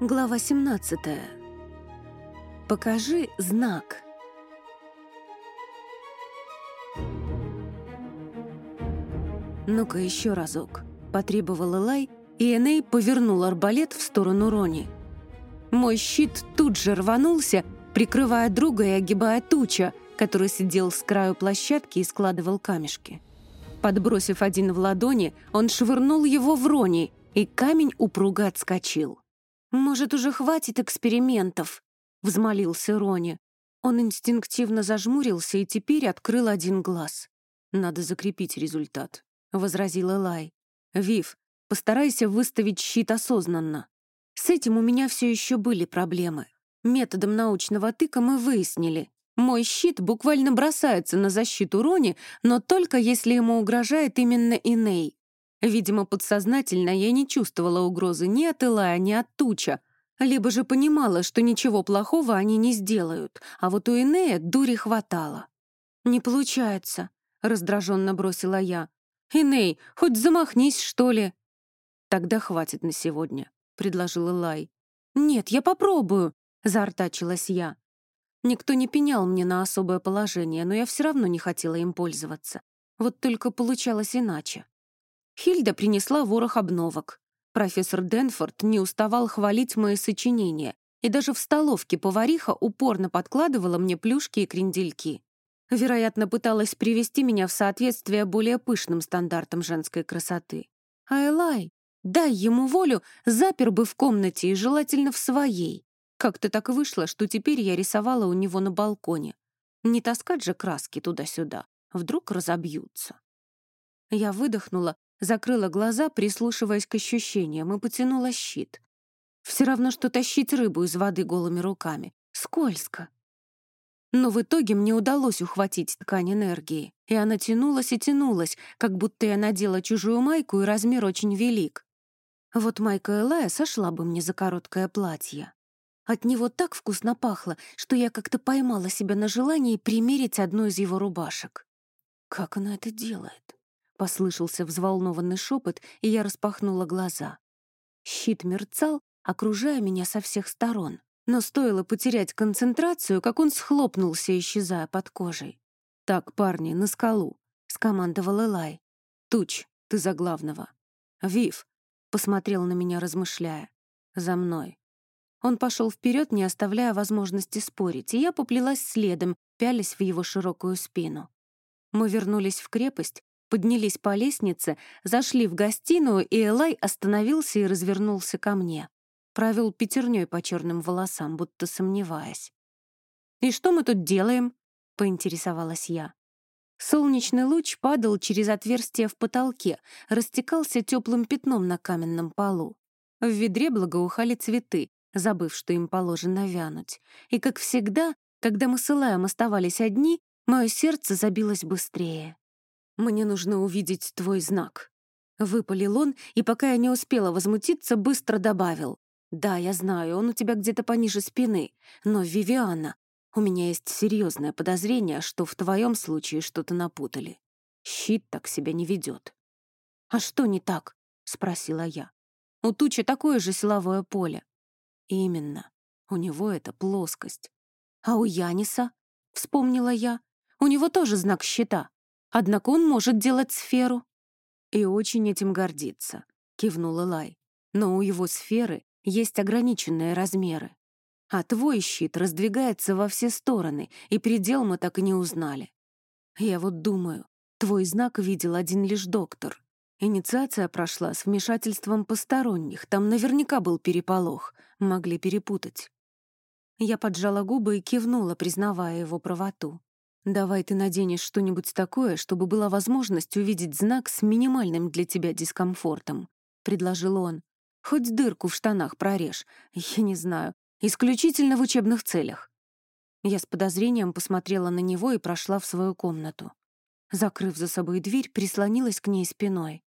Глава 17. Покажи знак. «Ну-ка еще разок», — потребовал Элай, и Эней повернул арбалет в сторону Рони. Мой щит тут же рванулся, прикрывая друга и огибая туча, который сидел с краю площадки и складывал камешки. Подбросив один в ладони, он швырнул его в Рони, и камень упруго отскочил. «Может, уже хватит экспериментов?» — взмолился Рони. Он инстинктивно зажмурился и теперь открыл один глаз. «Надо закрепить результат», — возразил Элай. «Вив, постарайся выставить щит осознанно». С этим у меня все еще были проблемы. Методом научного тыка мы выяснили. Мой щит буквально бросается на защиту Рони, но только если ему угрожает именно Иней. Видимо, подсознательно я не чувствовала угрозы ни от Илая, ни от Туча, либо же понимала, что ничего плохого они не сделают, а вот у Инея дури хватало. «Не получается», — раздраженно бросила я. «Иней, хоть замахнись, что ли?» «Тогда хватит на сегодня», — предложил Илай. «Нет, я попробую», — заортачилась я. Никто не пенял мне на особое положение, но я все равно не хотела им пользоваться. Вот только получалось иначе. Хильда принесла ворох обновок. Профессор Денфорд не уставал хвалить мои сочинения, и даже в столовке повариха упорно подкладывала мне плюшки и крендельки. Вероятно, пыталась привести меня в соответствие более пышным стандартам женской красоты. А Элай, дай ему волю, запер бы в комнате и желательно в своей. Как-то так вышло, что теперь я рисовала у него на балконе. Не таскать же краски туда-сюда, вдруг разобьются. Я выдохнула Закрыла глаза, прислушиваясь к ощущениям, и потянула щит. Все равно, что тащить рыбу из воды голыми руками. Скользко. Но в итоге мне удалось ухватить ткань энергии, и она тянулась и тянулась, как будто я надела чужую майку, и размер очень велик. Вот майка Элая сошла бы мне за короткое платье. От него так вкусно пахло, что я как-то поймала себя на желании примерить одну из его рубашек. Как она это делает? Послышался взволнованный шепот, и я распахнула глаза. Щит мерцал, окружая меня со всех сторон. Но стоило потерять концентрацию, как он схлопнулся, исчезая под кожей. «Так, парни, на скалу», — скомандовал Элай. «Туч, ты за главного». «Вив», — посмотрел на меня, размышляя. «За мной». Он пошел вперед, не оставляя возможности спорить, и я поплелась следом, пялясь в его широкую спину. Мы вернулись в крепость, поднялись по лестнице, зашли в гостиную, и Элай остановился и развернулся ко мне. Провел пятерней по черным волосам, будто сомневаясь. «И что мы тут делаем?» — поинтересовалась я. Солнечный луч падал через отверстие в потолке, растекался теплым пятном на каменном полу. В ведре благоухали цветы, забыв, что им положено вянуть. И, как всегда, когда мы с Илаем оставались одни, мое сердце забилось быстрее. «Мне нужно увидеть твой знак». Выпалил он, и пока я не успела возмутиться, быстро добавил. «Да, я знаю, он у тебя где-то пониже спины, но, Вивиана, у меня есть серьезное подозрение, что в твоем случае что-то напутали. Щит так себя не ведет». «А что не так?» — спросила я. «У тучи такое же силовое поле». «Именно. У него это плоскость». «А у Яниса?» — вспомнила я. «У него тоже знак щита». Однако он может делать сферу. И очень этим гордится, кивнула Лай. Но у его сферы есть ограниченные размеры. А твой щит раздвигается во все стороны, и предел мы так и не узнали. Я вот думаю, твой знак видел один лишь доктор. Инициация прошла с вмешательством посторонних, там наверняка был переполох, могли перепутать. Я поджала губы и кивнула, признавая его правоту. «Давай ты наденешь что-нибудь такое, чтобы была возможность увидеть знак с минимальным для тебя дискомфортом», — предложил он. «Хоть дырку в штанах прорежь, я не знаю, исключительно в учебных целях». Я с подозрением посмотрела на него и прошла в свою комнату. Закрыв за собой дверь, прислонилась к ней спиной.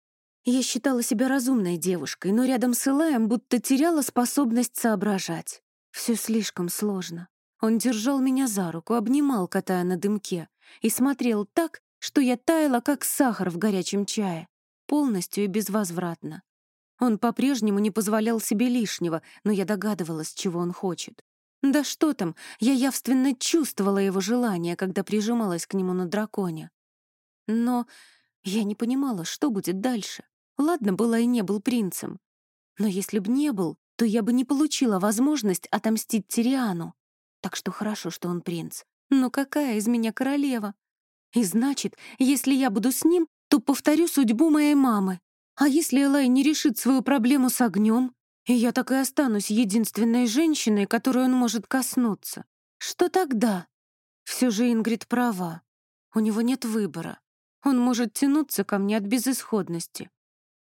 Я считала себя разумной девушкой, но рядом с Илаем будто теряла способность соображать. Все слишком сложно. Он держал меня за руку, обнимал, катая на дымке, и смотрел так, что я таяла, как сахар в горячем чае, полностью и безвозвратно. Он по-прежнему не позволял себе лишнего, но я догадывалась, чего он хочет. Да что там, я явственно чувствовала его желание, когда прижималась к нему на драконе. Но я не понимала, что будет дальше. Ладно, была и не был принцем. Но если б не был, то я бы не получила возможность отомстить Тириану. Так что хорошо, что он принц. Но какая из меня королева? И значит, если я буду с ним, то повторю судьбу моей мамы. А если Элай не решит свою проблему с огнем, и я так и останусь единственной женщиной, которой он может коснуться, что тогда? Все же Ингрид права. У него нет выбора. Он может тянуться ко мне от безысходности.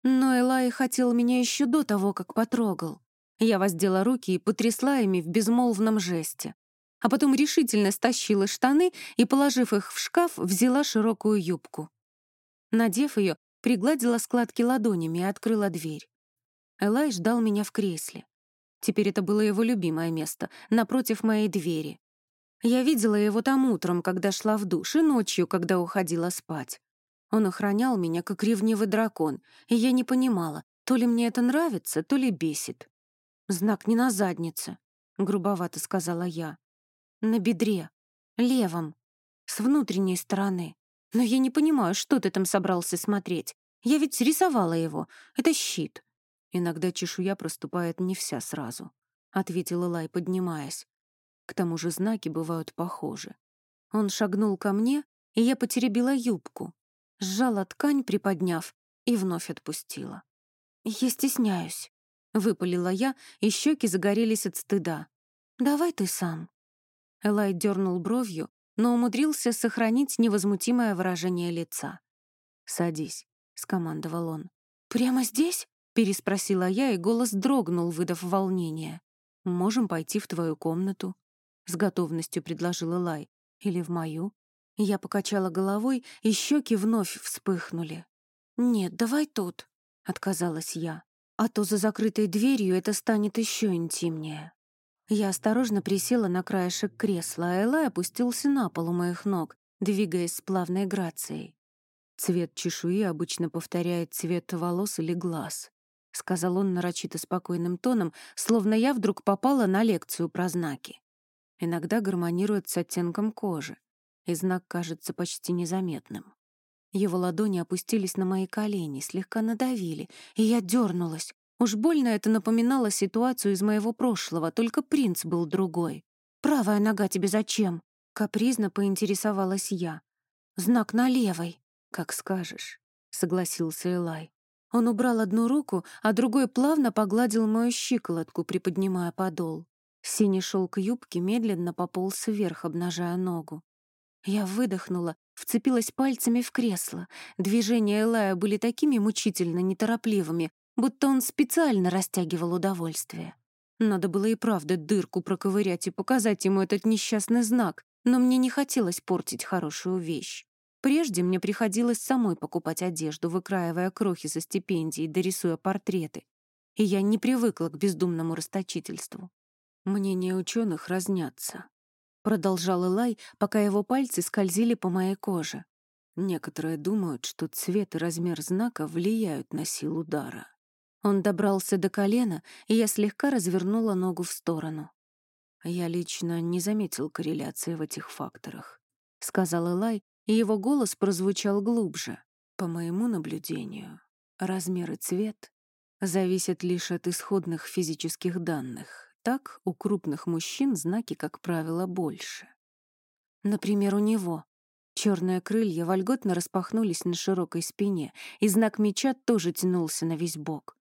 Но Элай хотел меня еще до того, как потрогал. Я воздела руки и потрясла ими в безмолвном жесте. А потом решительно стащила штаны и, положив их в шкаф, взяла широкую юбку. Надев ее, пригладила складки ладонями и открыла дверь. Элай ждал меня в кресле. Теперь это было его любимое место, напротив моей двери. Я видела его там утром, когда шла в душ, и ночью, когда уходила спать. Он охранял меня, как ревнивый дракон, и я не понимала, то ли мне это нравится, то ли бесит. «Знак не на заднице», — грубовато сказала я. «На бедре, левом, с внутренней стороны. Но я не понимаю, что ты там собрался смотреть. Я ведь рисовала его. Это щит». «Иногда чешуя проступает не вся сразу», — ответила Лай, поднимаясь. «К тому же знаки бывают похожи». Он шагнул ко мне, и я потеребила юбку, сжала ткань, приподняв, и вновь отпустила. «Я стесняюсь», — выпалила я, и щеки загорелись от стыда. «Давай ты сам». Элай дернул бровью, но умудрился сохранить невозмутимое выражение лица. «Садись», — скомандовал он. «Прямо здесь?» — переспросила я, и голос дрогнул, выдав волнение. «Можем пойти в твою комнату», — с готовностью предложила Лай. «Или в мою?» Я покачала головой, и щеки вновь вспыхнули. «Нет, давай тут», — отказалась я. «А то за закрытой дверью это станет еще интимнее». Я осторожно присела на краешек кресла, а Элай опустился на пол у моих ног, двигаясь с плавной грацией. «Цвет чешуи обычно повторяет цвет волос или глаз», — сказал он нарочито спокойным тоном, словно я вдруг попала на лекцию про знаки. Иногда гармонирует с оттенком кожи и знак кажется почти незаметным. Его ладони опустились на мои колени, слегка надавили, и я дернулась. Уж больно это напоминало ситуацию из моего прошлого, только принц был другой. «Правая нога тебе зачем?» — капризно поинтересовалась я. «Знак на левой». «Как скажешь», — согласился Элай. Он убрал одну руку, а другой плавно погладил мою щиколотку, приподнимая подол. Синий шелк юбки медленно пополз вверх, обнажая ногу. Я выдохнула, вцепилась пальцами в кресло. Движения Элая были такими мучительно неторопливыми, будто он специально растягивал удовольствие. Надо было и правда дырку проковырять и показать ему этот несчастный знак, но мне не хотелось портить хорошую вещь. Прежде мне приходилось самой покупать одежду, выкраивая крохи со стипендий, дорисуя портреты. И я не привыкла к бездумному расточительству. Мнения ученых разнятся. Продолжал Илай, пока его пальцы скользили по моей коже. Некоторые думают, что цвет и размер знака влияют на силу удара. Он добрался до колена, и я слегка развернула ногу в сторону. Я лично не заметил корреляции в этих факторах, — сказал Элай, и его голос прозвучал глубже. По моему наблюдению, размер и цвет зависят лишь от исходных физических данных, так у крупных мужчин знаки, как правило, больше. Например, у него. Черные крылья вольготно распахнулись на широкой спине, и знак меча тоже тянулся на весь бок.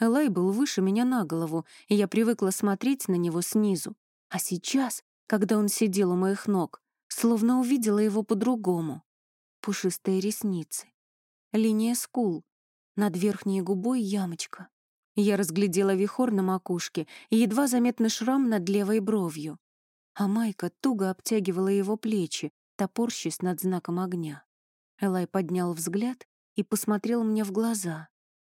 Элай был выше меня на голову, и я привыкла смотреть на него снизу. А сейчас, когда он сидел у моих ног, словно увидела его по-другому. Пушистые ресницы, линия скул, над верхней губой ямочка, я разглядела вихор на макушке и едва заметный шрам над левой бровью. А майка туго обтягивала его плечи, топорщись над знаком огня. Элай поднял взгляд и посмотрел мне в глаза.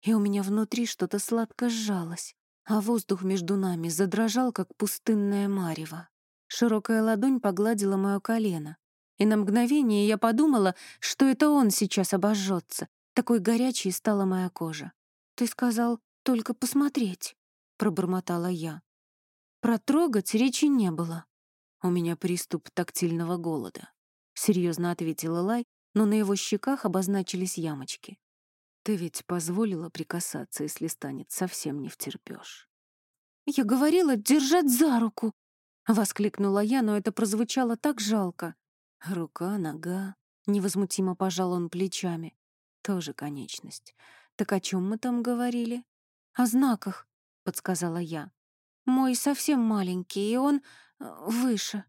И у меня внутри что-то сладко сжалось, а воздух между нами задрожал, как пустынное марево. Широкая ладонь погладила мое колено. И на мгновение я подумала, что это он сейчас обожжется. Такой горячей стала моя кожа. «Ты сказал, только посмотреть», — пробормотала я. Про трогать речи не было. «У меня приступ тактильного голода», — серьезно ответила Лай, но на его щеках обозначились ямочки. «Ты ведь позволила прикасаться, если станет совсем не втерпёшь». «Я говорила держать за руку!» — воскликнула я, но это прозвучало так жалко. Рука, нога. Невозмутимо пожал он плечами. Тоже конечность. Так о чем мы там говорили? О знаках, подсказала я. Мой совсем маленький, и он э, выше.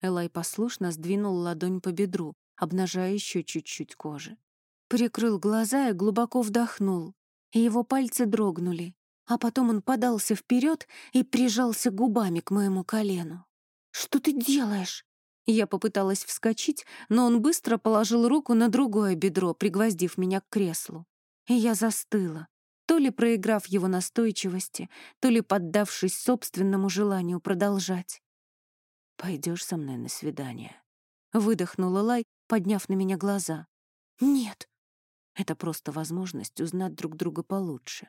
Элай послушно сдвинул ладонь по бедру, обнажая еще чуть-чуть кожи. Прикрыл глаза и глубоко вдохнул, его пальцы дрогнули, а потом он подался вперед и прижался губами к моему колену. «Что ты делаешь?» Я попыталась вскочить, но он быстро положил руку на другое бедро, пригвоздив меня к креслу. И я застыла, то ли проиграв его настойчивости, то ли поддавшись собственному желанию продолжать. «Пойдешь со мной на свидание?» Выдохнула Лай, подняв на меня глаза. «Нет». Это просто возможность узнать друг друга получше.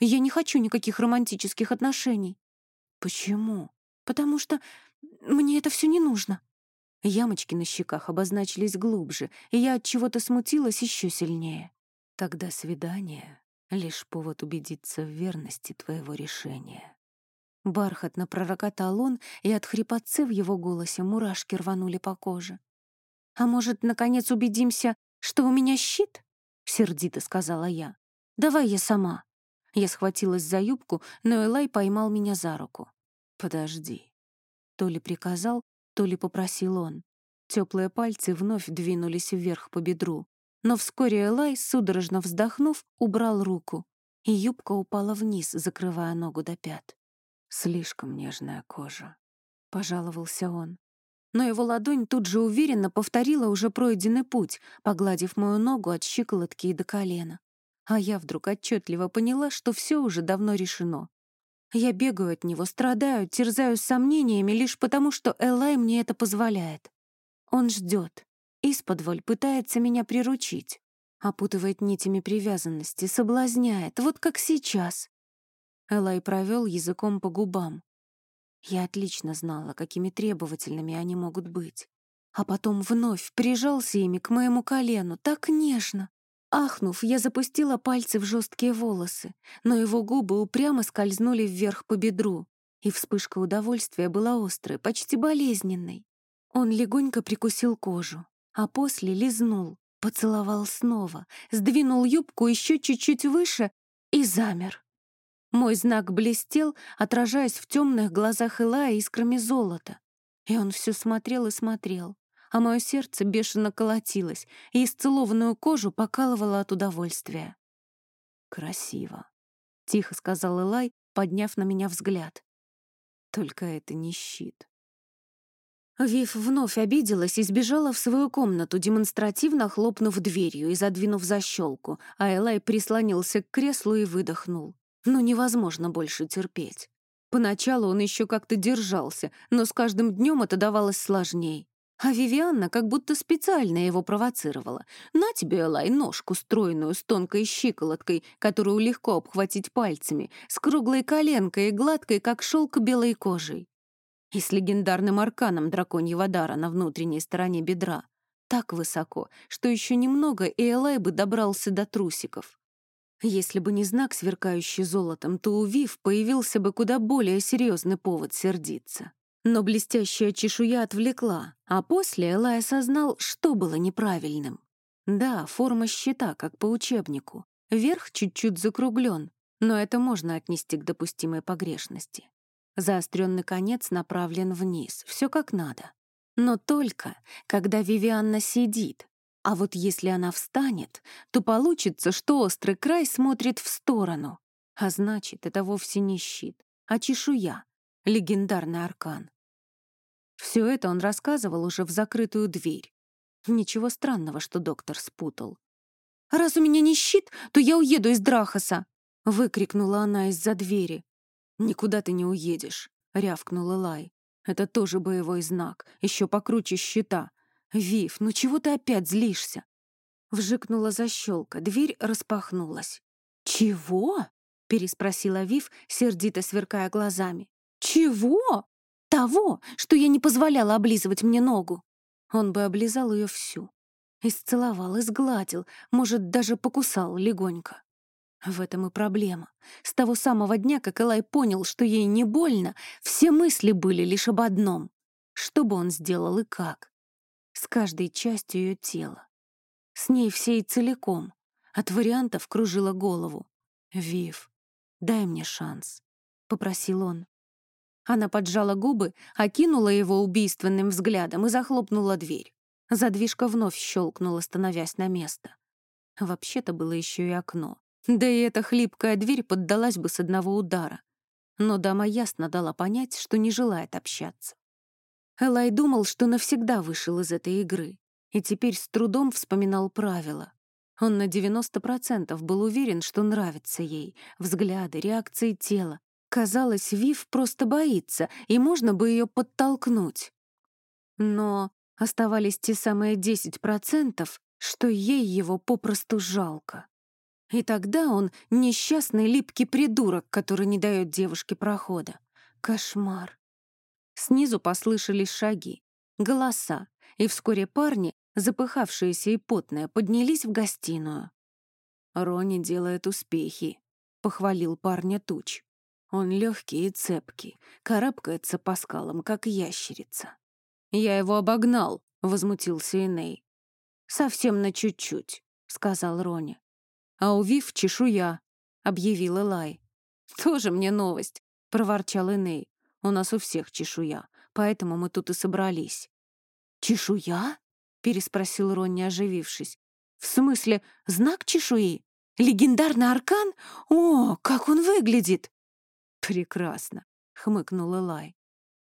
«Я не хочу никаких романтических отношений». «Почему?» «Потому что мне это все не нужно». Ямочки на щеках обозначились глубже, и я от чего-то смутилась еще сильнее. Тогда свидание — лишь повод убедиться в верности твоего решения. Бархатно пророкотал он, и от хрипотцы в его голосе мурашки рванули по коже. «А может, наконец убедимся, что у меня щит?» — сердито сказала я. «Давай я сама». Я схватилась за юбку, но Элай поймал меня за руку. «Подожди». То ли приказал, то ли попросил он. Теплые пальцы вновь двинулись вверх по бедру, но вскоре Элай, судорожно вздохнув, убрал руку, и юбка упала вниз, закрывая ногу до пят. «Слишком нежная кожа», — пожаловался он. Но его ладонь тут же уверенно повторила уже пройденный путь, погладив мою ногу от щиколотки и до колена. А я вдруг отчетливо поняла, что все уже давно решено. Я бегаю от него, страдаю, терзаю сомнениями лишь потому, что Элай мне это позволяет. Он ждет, исподволь пытается меня приручить, опутывает нитями привязанности, соблазняет, вот как сейчас. Элай провел языком по губам. Я отлично знала, какими требовательными они могут быть. А потом вновь прижался ими к моему колену, так нежно, Ахнув, я запустила пальцы в жесткие волосы, но его губы упрямо скользнули вверх по бедру, и вспышка удовольствия была острой, почти болезненной. Он легонько прикусил кожу, а после лизнул, поцеловал снова, сдвинул юбку еще чуть-чуть выше и замер. Мой знак блестел, отражаясь в темных глазах Илая искрами золота. И он все смотрел и смотрел, а мое сердце бешено колотилось и исцелованную кожу покалывало от удовольствия. «Красиво», — тихо сказал Элай, подняв на меня взгляд. «Только это не щит». Вив вновь обиделась и сбежала в свою комнату, демонстративно хлопнув дверью и задвинув защелку, а Элай прислонился к креслу и выдохнул. Ну, невозможно больше терпеть. Поначалу он еще как-то держался, но с каждым днем это давалось сложней. А Вивианна как будто специально его провоцировала. «На тебе, Элай, ножку стройную, с тонкой щиколоткой, которую легко обхватить пальцами, с круглой коленкой и гладкой, как шелк белой кожей. И с легендарным арканом драконьего дара на внутренней стороне бедра. Так высоко, что еще немного, и Элай бы добрался до трусиков. Если бы не знак, сверкающий золотом, то у Вив появился бы куда более серьезный повод сердиться. Но блестящая чешуя отвлекла, а после Элай осознал, что было неправильным. Да, форма щита, как по учебнику. Верх чуть-чуть закруглен, но это можно отнести к допустимой погрешности. Заостренный конец направлен вниз, все как надо. Но только, когда Вивианна сидит. А вот если она встанет, то получится, что острый край смотрит в сторону. А значит, это вовсе не щит, а чешуя, легендарный аркан. Все это он рассказывал уже в закрытую дверь. Ничего странного, что доктор спутал. «Раз у меня не щит, то я уеду из Драхаса!» — выкрикнула она из-за двери. «Никуда ты не уедешь», — рявкнула Лай. «Это тоже боевой знак, еще покруче щита. Вив, ну чего ты опять злишься?» Вжикнула защелка, дверь распахнулась. «Чего?» — переспросила Вив, сердито сверкая глазами. «Чего?» «Того, что я не позволяла облизывать мне ногу». Он бы облизал ее всю. Исцеловал, изгладил, может, даже покусал легонько. В этом и проблема. С того самого дня, как Элай понял, что ей не больно, все мысли были лишь об одном. Что бы он сделал и как? С каждой частью ее тела. С ней всей целиком. От вариантов кружила голову. «Вив, дай мне шанс», — попросил он. Она поджала губы, окинула его убийственным взглядом и захлопнула дверь. Задвижка вновь щелкнула, становясь на место. Вообще-то было еще и окно. Да и эта хлипкая дверь поддалась бы с одного удара. Но дама ясно дала понять, что не желает общаться. Элай думал, что навсегда вышел из этой игры, и теперь с трудом вспоминал правила. Он на 90% был уверен, что нравится ей, взгляды, реакции тела, Казалось, Вив просто боится, и можно бы ее подтолкнуть. Но оставались те самые 10%, что ей его попросту жалко. И тогда он несчастный липкий придурок, который не дает девушке прохода. Кошмар. Снизу послышались шаги, голоса, и вскоре парни, запыхавшиеся и потные, поднялись в гостиную. «Рони делает успехи», — похвалил парня Туч. Он легкий и цепкий, карабкается по скалам, как ящерица. «Я его обогнал», — возмутился Эней. «Совсем на чуть-чуть», — сказал Рони. «А у Вив чешуя», — объявил Элай. «Тоже мне новость», — проворчал Эней. «У нас у всех чешуя, поэтому мы тут и собрались». «Чешуя?» — переспросил Ронни, оживившись. «В смысле, знак чешуи? Легендарный аркан? О, как он выглядит!» «Прекрасно», — хмыкнул Элай.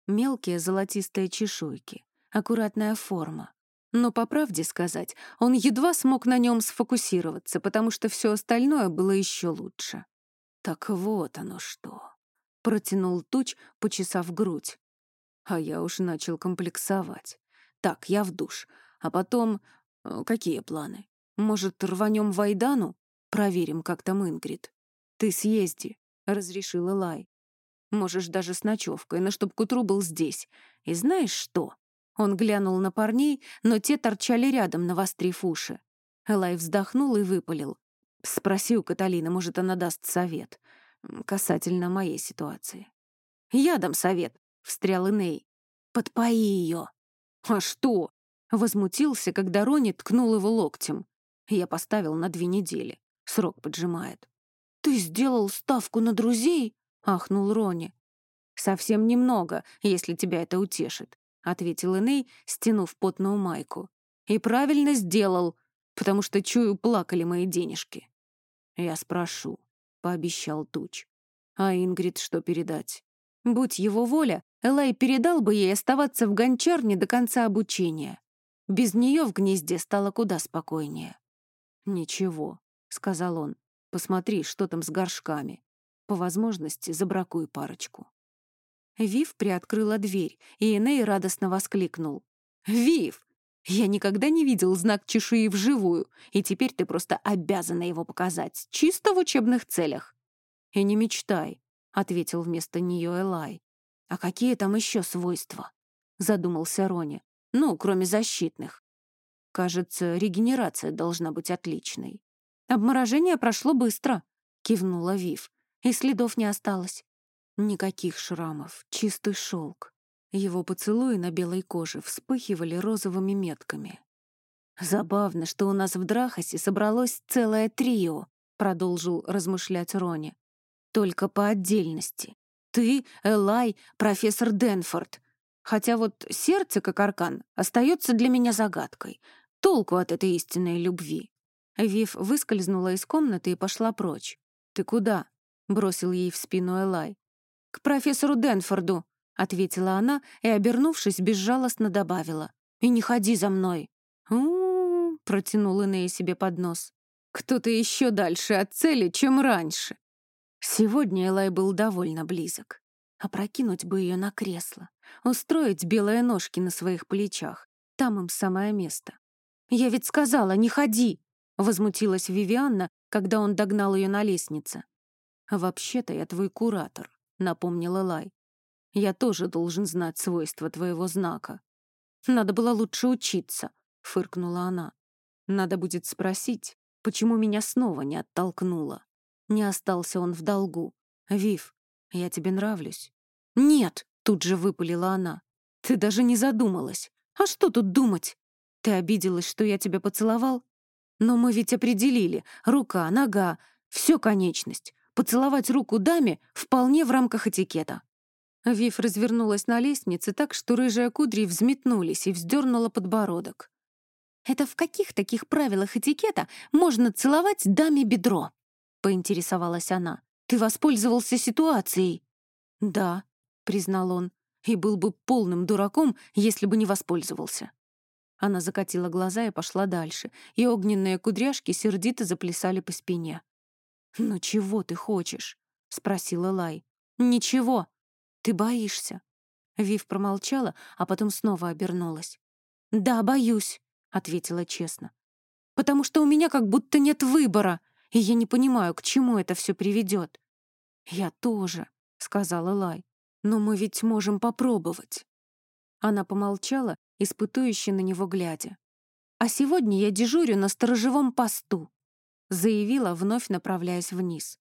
Мелкие золотистые чешуйки, аккуратная форма. Но, по правде сказать, он едва смог на нем сфокусироваться, потому что все остальное было еще лучше. «Так вот оно что», — протянул Туч, почесав грудь. А я уж начал комплексовать. «Так, я в душ. А потом... Э, какие планы? Может, рванем в Айдану? Проверим, как там Ингрид. Ты съезди, — разрешила Лай. «Можешь даже с ночевкой, но чтоб к утру был здесь. И знаешь что?» Он глянул на парней, но те торчали рядом, навострив уши. Элай вздохнул и выпалил. «Спроси у Каталины, может, она даст совет. Касательно моей ситуации». «Я дам совет», — встрял Иней. «Подпои ее». «А что?» — возмутился, когда Рони ткнул его локтем. Я поставил на две недели. Срок поджимает. «Ты сделал ставку на друзей?» — ахнул Рони. «Совсем немного, если тебя это утешит», — ответил Эней, стянув потную майку. «И правильно сделал, потому что, чую, плакали мои денежки». «Я спрошу», — пообещал Туч. «А Ингрид что передать?» Будь его воля, Элай передал бы ей оставаться в гончарне до конца обучения. Без нее в гнезде стало куда спокойнее. «Ничего», — сказал он. Посмотри, что там с горшками. По возможности забракуй парочку». Вив приоткрыла дверь, и Эней радостно воскликнул. «Вив! Я никогда не видел знак чешуи вживую, и теперь ты просто обязана его показать, чисто в учебных целях». «И не мечтай», — ответил вместо нее Элай. «А какие там еще свойства?» — задумался Рони. «Ну, кроме защитных. Кажется, регенерация должна быть отличной. «Обморожение прошло быстро», — кивнула Вив, и следов не осталось. Никаких шрамов, чистый шелк. Его поцелуи на белой коже вспыхивали розовыми метками. «Забавно, что у нас в Драхасе собралось целое трио», — продолжил размышлять Рони. «Только по отдельности. Ты, Элай, профессор Денфорд. Хотя вот сердце, как аркан, остается для меня загадкой. Толку от этой истинной любви. Вив выскользнула из комнаты и пошла прочь. «Ты куда?» — бросил ей в спину Элай. «К профессору Денфорду», — ответила она и, обернувшись, безжалостно добавила. «И не ходи за мной». «У-у-у», — протянул Инея себе под нос. «Кто-то еще дальше от цели, чем раньше». Сегодня Элай был довольно близок. Опрокинуть бы ее на кресло, устроить белые ножки на своих плечах. Там им самое место. «Я ведь сказала, не ходи!» — возмутилась Вивианна, когда он догнал ее на лестнице. «Вообще-то я твой куратор», — напомнила Лай. «Я тоже должен знать свойства твоего знака». «Надо было лучше учиться», — фыркнула она. «Надо будет спросить, почему меня снова не оттолкнуло». Не остался он в долгу. «Вив, я тебе нравлюсь?» «Нет», — тут же выпалила она. «Ты даже не задумалась. А что тут думать? Ты обиделась, что я тебя поцеловал? Но мы ведь определили. Рука, нога, все конечность. Поцеловать руку даме вполне в рамках этикета». Вив развернулась на лестнице так, что рыжие кудри взметнулись и вздернула подбородок. «Это в каких таких правилах этикета можно целовать даме бедро?» — поинтересовалась она. «Ты воспользовался ситуацией?» «Да», — признал он, «и был бы полным дураком, если бы не воспользовался». Она закатила глаза и пошла дальше, и огненные кудряшки сердито заплясали по спине. «Ну чего ты хочешь?» — спросила Лай. «Ничего. Ты боишься». Вив промолчала, а потом снова обернулась. «Да, боюсь», — ответила честно. «Потому что у меня как будто нет выбора, и я не понимаю, к чему это все приведет». «Я тоже», — сказала Лай. «Но мы ведь можем попробовать». Она помолчала, испытующе на него глядя. «А сегодня я дежурю на сторожевом посту», — заявила, вновь направляясь вниз.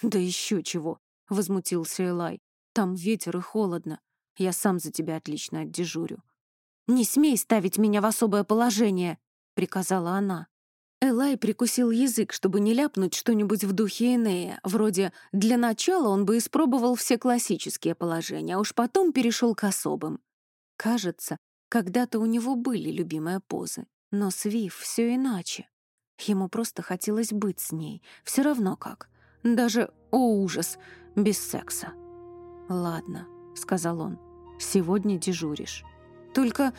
«Да еще чего», — возмутился Элай. «Там ветер и холодно. Я сам за тебя отлично отдежурю». «Не смей ставить меня в особое положение», — приказала она. Элай прикусил язык, чтобы не ляпнуть что-нибудь в духе Энея, вроде «для начала он бы испробовал все классические положения, а уж потом перешел к особым». Кажется, когда-то у него были любимые позы, но с Вив все иначе. Ему просто хотелось быть с ней, все равно как. Даже, о ужас, без секса. «Ладно», — сказал он, — «сегодня дежуришь». «Только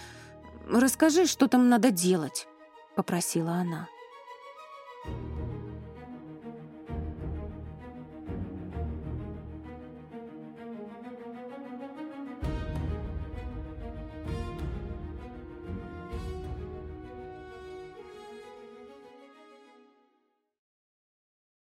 расскажи, что там надо делать», — попросила она.